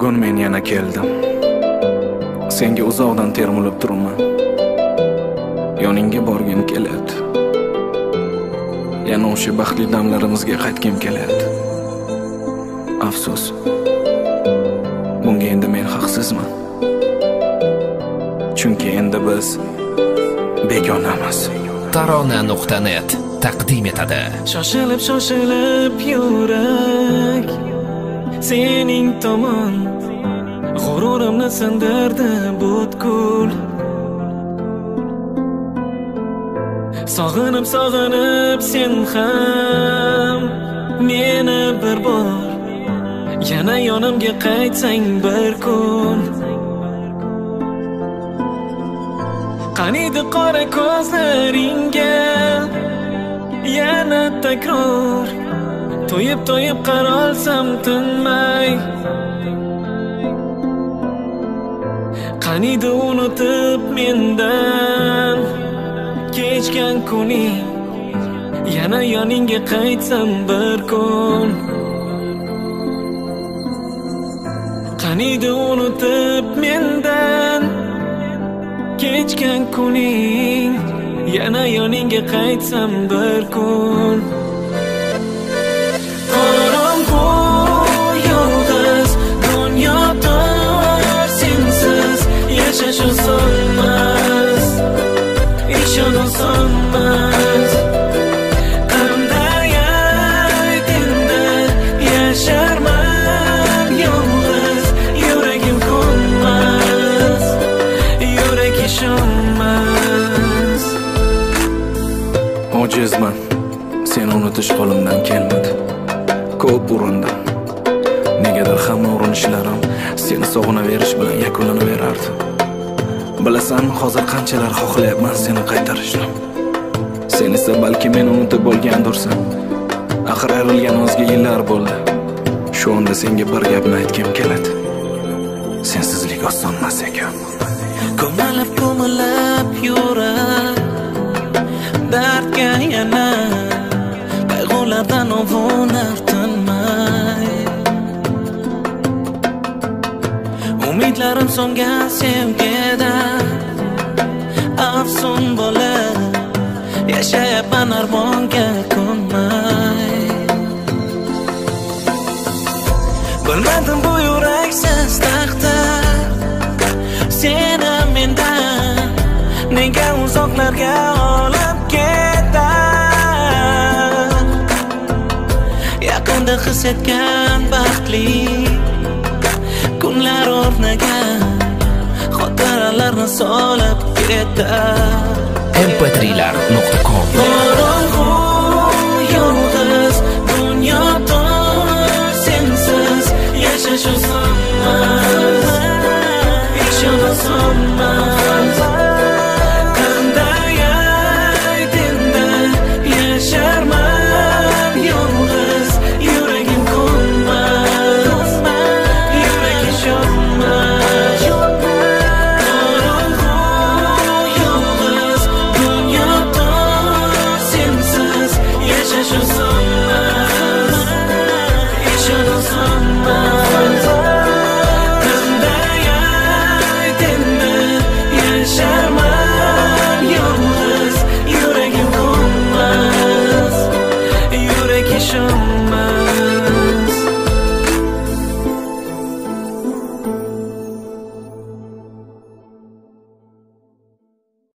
keldim. Senga uzoqdan termulib turibman. Yoningga borgim kelyapti. Yana o'sha baxtli damlarimizga qaytgim kelyapti. Afsus. Bunga endi men haqsizman. Chunki endi biz begonamiz. Tarona nuqta net taqdim etadi. Shoshilib shoshilib yurak sening tomon. G'ururimni sindirdi butkul. Sog'inib sog'inib sen ham meni bir bor. Yana yonimga qaytsang bir kun. Qaniydi qora ko'zlaringga? Yana takror. To'yib to'yib qarolsam tinmay. Qaniydi unutib mendan? Kechgan kuning yana yoningga qaytsam bir kun. Qaniydi unutib mendan? Kechgan kuning yana yoningga qaytsam bir kun. Yurak ishonmas ojizman seni unutish qo'limdan kelmadi. Ko'p urindim. Negadir hamma urinishlarim seni sog'inaverish bilan yakunlanaverardi. Bilasan, hozir qanchalar xohlayapman seni qaytarishni. Sen esa balki meni unutib bo'lgandursan axir ayrilgan ozga yillar bo'ldi. Shu onda senga bir gapni aytgim keladi. Sensizlik oson emas ekan. Ko'malib ko'malib yurar dardga yana qayg'ulardan ovunar tinmay umidlarim so'ngan sevgida afsun bola yashayapman armonga ko'nmay bilmadim bu yurak siz taxta yaqinda his etgan baxtli kunlar o'rniga xotiralarni solib ketar mp3lar.com qorong'u yolg'iz dunyoda sensiz yashash osonmas